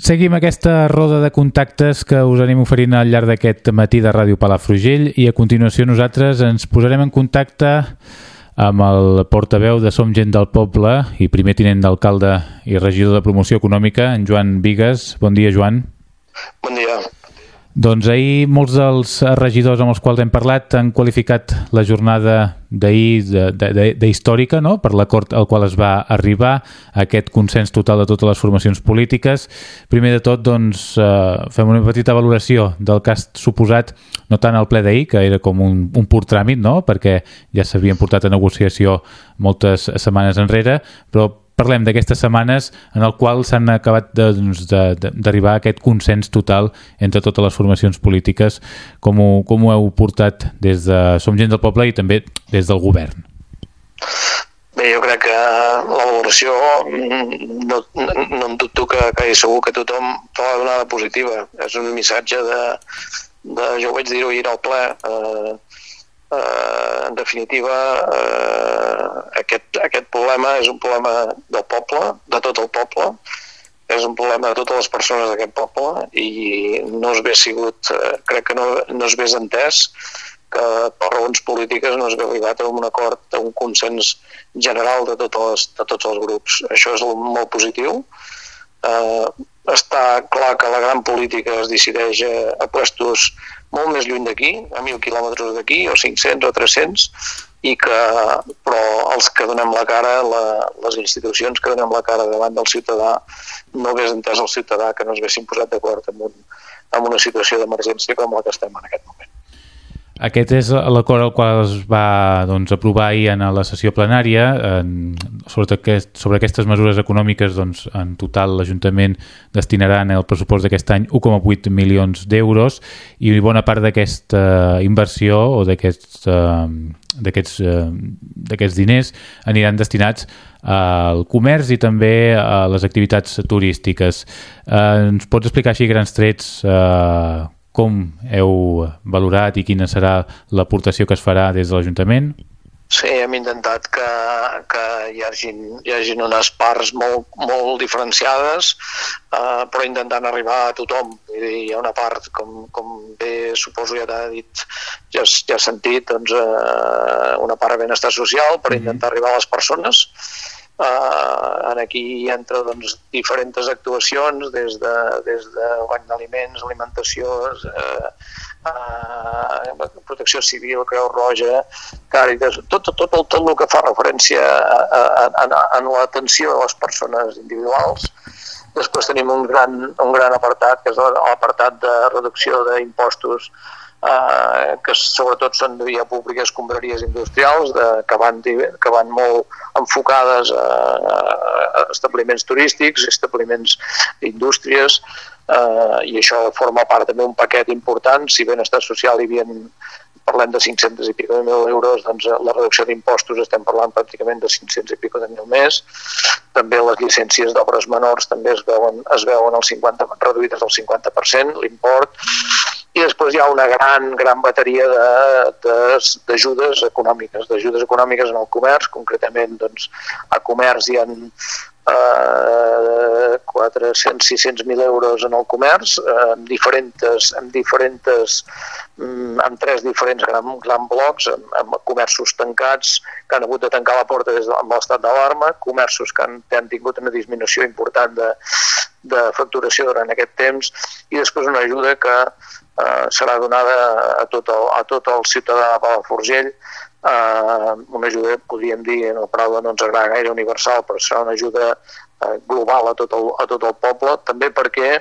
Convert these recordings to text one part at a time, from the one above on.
Seguim aquesta roda de contactes que us anem oferint al llarg d'aquest matí de Ràdio Palafrugell i a continuació nosaltres ens posarem en contacte amb el portaveu de Som Gent del Poble i primer tinent d'alcalde i regidor de promoció econòmica, en Joan Vigues. Bon dia, Joan. Bon dia. Doncs ahir molts dels regidors amb els quals hem parlat han qualificat la jornada d'ahir d'històrica no? per l'acord al qual es va arribar, aquest consens total de totes les formacions polítiques. Primer de tot, doncs, eh, fem una petita valoració del ha suposat, no tant el ple d'ahir, que era com un, un pur tràmit, no? perquè ja s'havien portat a negociació moltes setmanes enrere, però parlem d'aquestes setmanes en el qual s'han acabat doncs, d'arribar a aquest consens total entre totes les formacions polítiques. Com ho, com ho heu portat des de Som Gent del Poble i també des del govern? Bé, jo crec que la valoració no, no em dubto que, que segur que tothom fa la donada positiva. És un missatge de, de jo ho vaig dir-ho ahir al ple, eh, eh, en definitiva, eh, aquest, aquest problema és un problema del poble, de tot el poble, és un problema de totes les persones d'aquest poble i no es ve sigut, eh, crec que no, no es ve entès que per raons polítiques no es ve arribat a un acord, a un consens general de, totes, de tots els grups. Això és molt positiu. Eh, està clar que la gran política es decideix a, a puestos molt més lluny d'aquí, a 1.000 quilòmetres d'aquí, o 500 o 300, i que, però els que donem la cara, la, les institucions que donem la cara davant del ciutadà, no hagués entès el ciutadà que no es haguessin posat d'acord en, un, en una situació d'emergència com la que estem en aquest moment. Aquest és l'acord al qual es va doncs, aprovar ahir en la sessió plenària. En, sobre, aquest, sobre aquestes mesures econòmiques, doncs, en total l'Ajuntament destinarà en el pressupost d'aquest any 1,8 milions d'euros i bona part d'aquesta inversió o d'aquests d'aquests uh, diners aniran destinats al comerç i també a les activitats turístiques. Uh, ens pots explicar així grans trets uh, com heu valorat i quina serà l'aportació que es farà des de l'Ajuntament? Sí, hem intentat que, que hi, hagi, hi hagi unes parts molt, molt diferenciades, eh, però intentant arribar a tothom. Vull dir, hi ha una part, com, com bé suposo ja t'ha dit, ja, ja has sentit, doncs, eh, una part de benestar social per mm-hmm. intentar arribar a les persones, Uh, aquí hi entra doncs, diferents actuacions des de, des de banc d'aliments, alimentació, uh, uh, protecció civil, Creu Roja, Càritas, tot, tot, tot, tot el que fa referència a, a, a, a l'atenció de les persones individuals. Després tenim un gran, un gran apartat, que és l'apartat de reducció d'impostos eh, que sobretot són de via pública escombraries industrials de, que, van, que van molt enfocades a, a establiments turístics, establiments d'indústries eh, i això forma part també un paquet important, si benestar social hi havia parlem de 500 i pico de mil euros, doncs la reducció d'impostos estem parlant pràcticament de 500 i pico de mil més. També les llicències d'obres menors també es veuen, es veuen el 50, reduïdes al 50%, l'import i després hi ha una gran, gran bateria d'ajudes econòmiques, d'ajudes econòmiques en el comerç, concretament doncs, a comerç hi ha eh, 400-600.000 euros en el comerç, eh, amb diferents, amb diferents mm, amb tres diferents gran, gran blocs, amb, amb comerços tancats que han hagut de tancar la porta des de, amb l'estat d'alarma, comerços que han, han tingut una disminució important de, de facturació durant aquest temps i després una ajuda que eh, serà donada a tot el, a tot el ciutadà de Palafrugell. Eh, una ajuda, podríem dir, en la paraula no ens agrada gaire universal, però serà una ajuda global a tot, el, a tot el poble, també perquè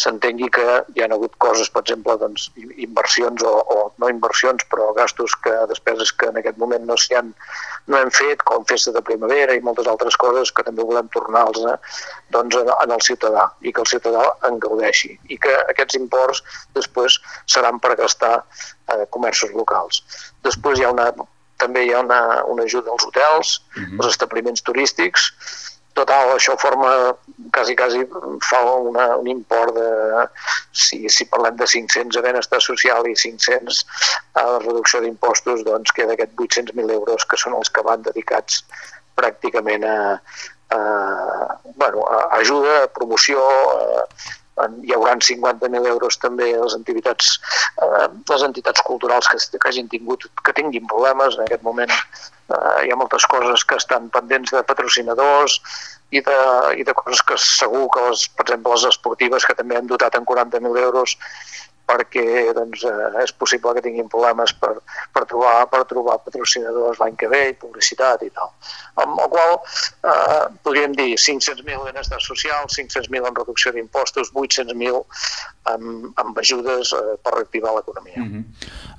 s'entengui que hi ha hagut coses, per exemple, doncs, inversions o, o no inversions, però gastos que despeses que en aquest moment no s'hi han, no hem fet, com festa de primavera i moltes altres coses que també volem tornar-los eh, doncs, en el ciutadà i que el ciutadà en gaudeixi i que aquests imports després seran per gastar a comerços locals. Després hi ha una, també hi ha una, una ajuda als hotels, uh -huh. als establiments turístics, total, això forma quasi, quasi fa una, un import de, si, si parlem de 500 a benestar social i 500 a la reducció d'impostos, doncs queda aquest 800.000 euros que són els que van dedicats pràcticament a, eh, bueno, ajuda, promoció, eh, hi haurà 50.000 euros també les entitats, eh, les entitats culturals que, que hagin tingut, que tinguin problemes. En aquest moment eh, hi ha moltes coses que estan pendents de patrocinadors i de, i de coses que segur que, les, per exemple, les esportives, que també han dotat en 40.000 euros, perquè doncs, eh, és possible que tinguin problemes per, per, trobar, per trobar patrocinadors l'any que ve i publicitat i tal. Amb el qual eh, podríem dir 500.000 en estat social, 500.000 en reducció d'impostos, 800.000 amb, amb ajudes eh, per reactivar l'economia. Mm -hmm.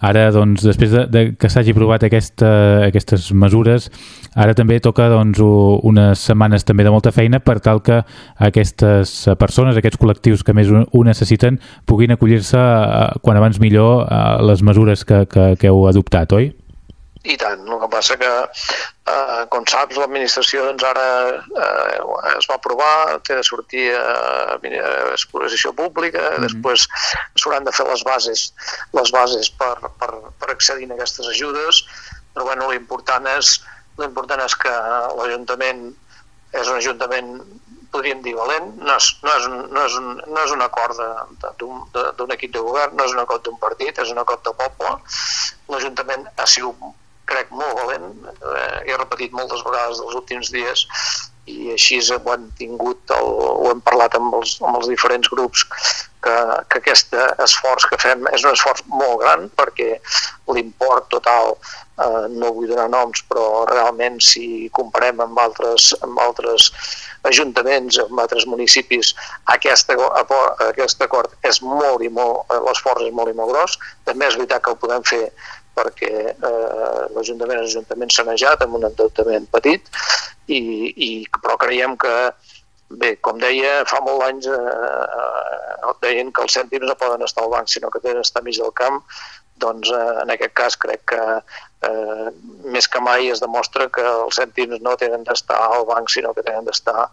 Ara, doncs, després de, de que s'hagi provat aquesta, aquestes mesures, ara també toca doncs, unes setmanes també de molta feina per tal que aquestes persones, aquests col·lectius que més ho necessiten, puguin acollir-se eh, quan abans millor a les mesures que, que, que heu adoptat, oi? I tant, el que passa que, eh, com saps, l'administració doncs, ara eh, es va aprovar, té de sortir a, a exposició pública, mm -hmm. després s'hauran de fer les bases, les bases per, per, per accedir a aquestes ajudes, però bueno, l'important és, l'important és que l'Ajuntament és un ajuntament podríem dir valent, no és, no és, un, no és, un, no és un acord d'un equip de govern, no és un acord d'un partit, és un acord de poble. L'Ajuntament ha sigut crec, molt valent, eh, he repetit moltes vegades els últims dies i així ho hem tingut, el, ho hem parlat amb els, amb els diferents grups, que, que aquest esforç que fem és un esforç molt gran perquè l'import total, eh, no vull donar noms, però realment si comparem amb altres, amb altres ajuntaments, amb altres municipis, aquest, aquest acord és molt i molt, eh, l'esforç és molt i molt gros. També és veritat que ho podem fer perquè eh, l'Ajuntament és un ajuntament sanejat amb un endeutament petit, i, i, però creiem que, bé, com deia, fa molt anys eh, eh, deien que els cèntims no poden estar al banc, sinó que tenen d'estar mig del camp, doncs eh, en aquest cas crec que eh, més que mai es demostra que els cèntims no tenen d'estar al banc, sinó que tenen d'estar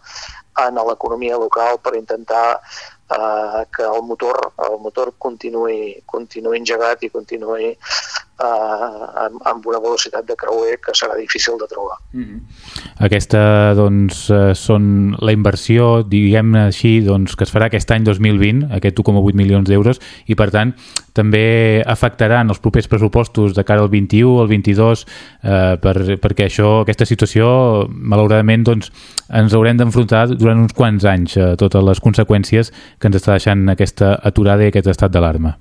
en l'economia local per intentar eh, que el motor, el motor continuï, continuï engegat i continuï eh, amb, amb una velocitat de creuer que serà difícil de trobar. Mm -hmm. Aquesta, doncs, eh, són la inversió, diguem-ne així, doncs, que es farà aquest any 2020, aquest 1,8 milions d'euros, i per tant també afectarà en els propers pressupostos de cara al 21, al 22, eh, per, perquè això, aquesta situació, malauradament, doncs, ens haurem d'enfrontar durant uns quants anys eh, totes les conseqüències que ens està deixant aquesta aturada i aquest estat d'alarma.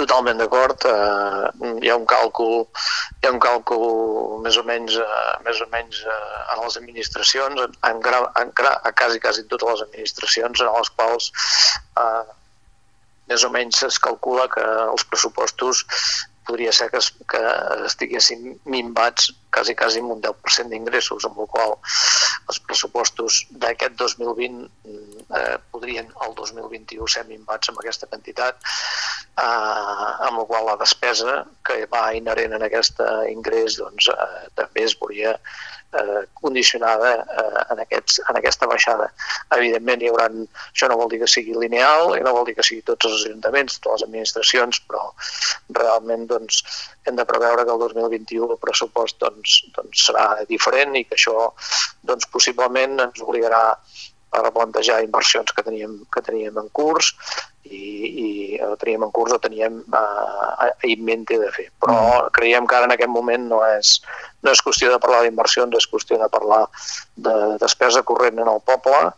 Totalment d'acord. Uh, hi ha un càlcul, hi ha un càlcul més o menys, uh, més o menys uh, en les administracions, en, en, gra, en gra, a quasi, quasi totes les administracions, en les quals uh, més o menys es calcula que els pressupostos podria ser que, es, que estiguessin minvats quasi, quasi amb un 10% d'ingressos, amb la qual els pressupostos d'aquest 2020 eh, podrien el 2021 ser minvats amb aquesta quantitat, eh, amb la qual la despesa que va inherent en aquest ingrés doncs, eh, també es veuria eh, condicionada eh, en, aquests, en aquesta baixada. Evidentment, hi haurà, això no vol dir que sigui lineal i no vol dir que sigui tots els ajuntaments, totes les administracions, però realment doncs, hem de preveure que el 2021 el pressupost doncs, doncs serà diferent i que això doncs, possiblement ens obligarà a replantejar inversions que teníem, que teníem en curs i, i o teníem en curs o teníem uh, en mente de fer. Però mm. creiem que ara en aquest moment no és, no és qüestió de parlar d'inversions, és qüestió de parlar de despesa corrent en el poble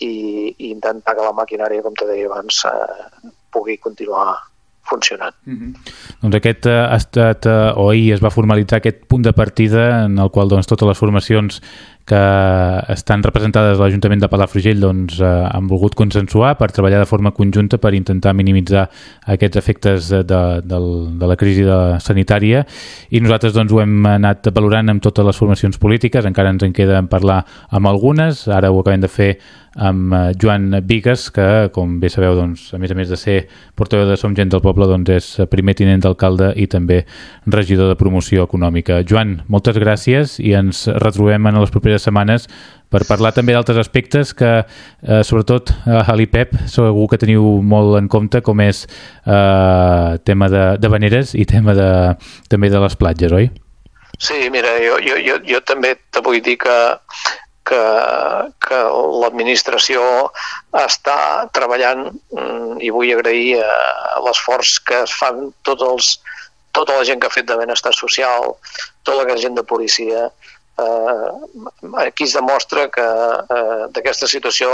i, i intentar que la maquinària, com te deia abans, uh, pugui continuar funcionant. Mm -hmm. Doncs aquest uh, ha estat, uh, o ahir es va formalitzar aquest punt de partida en el qual doncs, totes les formacions que estan representades a l'Ajuntament de Palafrugell doncs, eh, han volgut consensuar per treballar de forma conjunta per intentar minimitzar aquests efectes de, de, de la crisi de sanitària. I nosaltres doncs, ho hem anat valorant amb totes les formacions polítiques, encara ens en queda en parlar amb algunes, ara ho acabem de fer amb eh, Joan Vigues, que, com bé sabeu, doncs, a més a més de ser portaveu de Som Gent del Poble, doncs, és primer tinent d'alcalde i també regidor de promoció econòmica. Joan, moltes gràcies i ens retrobem en les properes setmanes per parlar també d'altres aspectes que, eh, sobretot, a l'IPEP segur que teniu molt en compte, com és eh, tema de, de veneres i tema de, també de les platges, oi? Sí, mira, jo, jo, jo, jo també te vull dir que que, que l'administració està treballant mm, i vull agrair eh, l'esforç que es fan tots els, tota la gent que ha fet de benestar social, tota la gent de policia, eh, aquí es demostra que eh, d'aquesta situació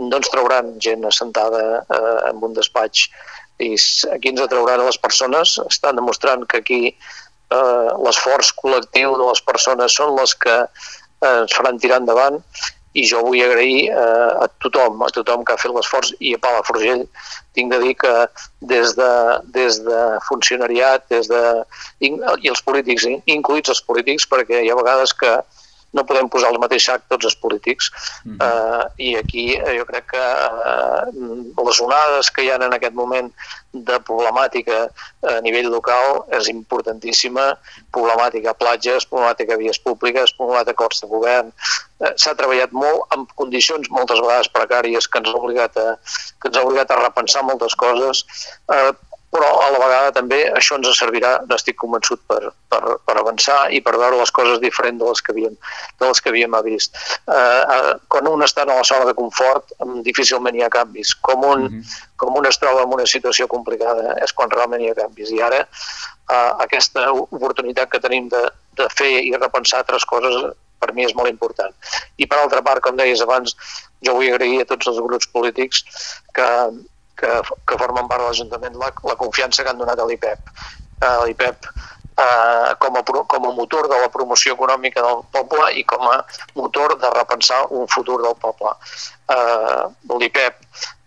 no ens trauran gent assentada eh, en un despatx. I aquí ens atrauran les persones, estan demostrant que aquí eh, l'esforç col·lectiu de les persones són les que eh, ens faran tirar endavant i jo vull agrair eh, a tothom, a tothom que ha fet l'esforç i a Palafrugell tinc de dir que des de, des de funcionariat des de, i els polítics, incluïts els polítics, perquè hi ha vegades que no podem posar el mateix sac tots els polítics. Mm -hmm. uh, i aquí eh, jo crec que uh, les onades que hi ha en aquest moment de problemàtica a nivell local és importantíssima, problemàtica platges, problemàtica vies públiques, problemàtica acords de govern, uh, s'ha treballat molt amb condicions moltes vegades precàries que ens ha obligat a, que ens ha obligat a repensar moltes coses, uh, però a la vegada també això ens servirà, n'estic convençut, per, per, per avançar i per veure les coses diferents de les que havíem, de les que havíem vist. Eh, eh, quan un està en la zona de confort, difícilment hi ha canvis. Com un, mm -hmm. com un es troba en una situació complicada és quan realment hi ha canvis. I ara eh, aquesta oportunitat que tenim de, de fer i repensar altres coses per mi és molt important. I per altra part, com deies abans, jo vull agrair a tots els grups polítics que, que, que formen part de l'Ajuntament la, la confiança que han donat a l'IPEP. Uh, L'IPEP uh, com, a, com a motor de la promoció econòmica del poble i com a motor de repensar un futur del poble. Uh, L'IPEP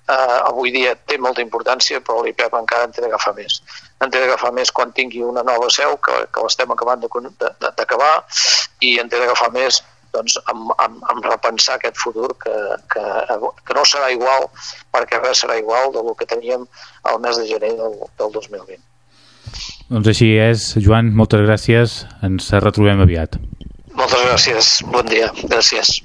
uh, avui dia té molta importància, però l'IPEP encara en té d'agafar més. En té d'agafar més quan tingui una nova seu, que, que l'estem acabant d'acabar, i en té d'agafar més doncs, amb, amb, amb repensar aquest futur que, que, que no serà igual perquè res serà igual del que teníem al mes de gener del, del 2020. Doncs així és. Joan, moltes gràcies. Ens retrobem aviat. Moltes gràcies. Bon dia. Gràcies.